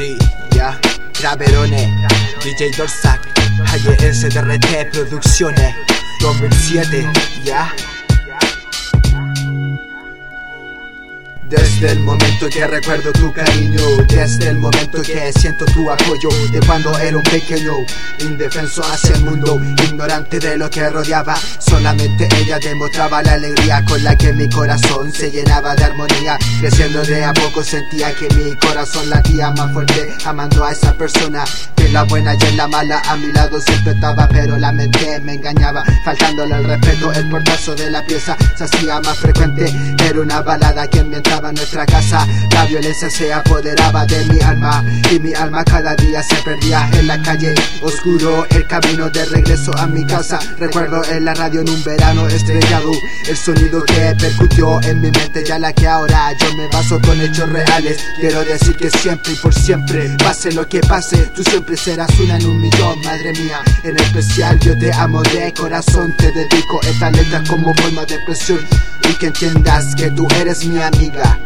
Ya, yeah. DJ Dorsac, AYS DRT Producciones, 2007, ya. Desde el momento que recuerdo tu cariño, desde el momento que siento tu apoyo, de cuando era un pequeño, indefenso hacia el mundo, ignorante de lo que rodeaba, solamente ella demostraba la alegría con la que mi corazón se llenaba de armonía, creciendo de a poco sentía que mi corazón latía más fuerte, amando a esa persona, en la buena y en la mala. A mi lado siempre estaba, pero la mente me engañaba, faltándole el respeto, el portazo de la pieza se hacía más frecuente, era una balada que mientras nuestra casa La violencia se apoderaba de mi alma Y mi alma cada día se perdía en la calle Oscuro el camino de regreso a mi casa. Recuerdo en la radio en un verano estrellado El sonido que percutió en mi mente Ya la que ahora yo me baso con hechos reales. Quiero decir que siempre y por siempre Pase lo que pase, tú siempre serás una en un millón Madre mía, en especial yo te amo de corazón Te dedico esta letra como forma de expresión Y que entiendas que tú eres mi amiga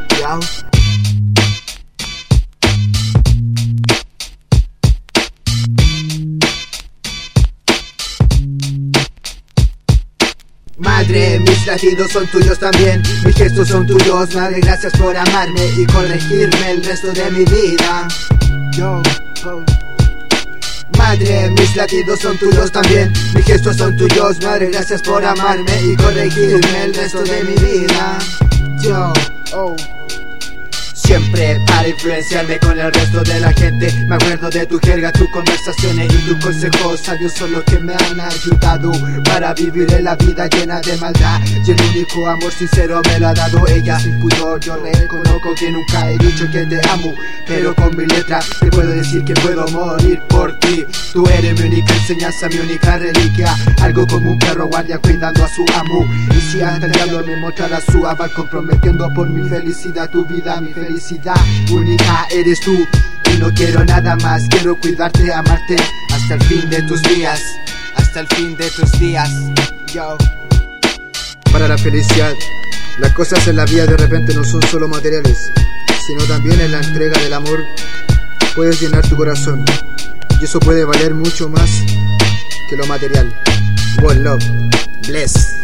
Madre, mis latidos son tuyos también, mis gestos son tuyos, madre, gracias por amarme y corregirme el resto de mi vida. Yo, Mis latidos son tuyos también, mis gestos son tuyos, madre, gracias por amarme y corregirme el resto de mi vida. Yo, oh. Siempre para influenciarme con el resto de la gente. Me acuerdo de tu jerga, tus conversaciones y tus consejos. Sabios son los que me han ayudado Para vivir en la vida llena de maldad. Y el único amor sincero me lo ha dado ella. Sin pudor yo reconozco que nunca he dicho que te amo Pero con mi letra te puedo decir que puedo morir por ti. Tú eres mi única enseñanza, mi única reliquia. Algo como un perro guardia cuidando a su amo. Y si hasta el diablo me mostrará su aval Comprometiendo por mi felicidad tu vida, mi felicidad única eres tú y no quiero nada más, quiero cuidarte, amarte hasta el fin de tus días, hasta el fin de tus días. Yo. Para la felicidad, las cosas en la vida de repente no son solo materiales, sino también en la entrega del amor puedes llenar tu corazón y eso puede valer mucho más que lo material. One love, bless.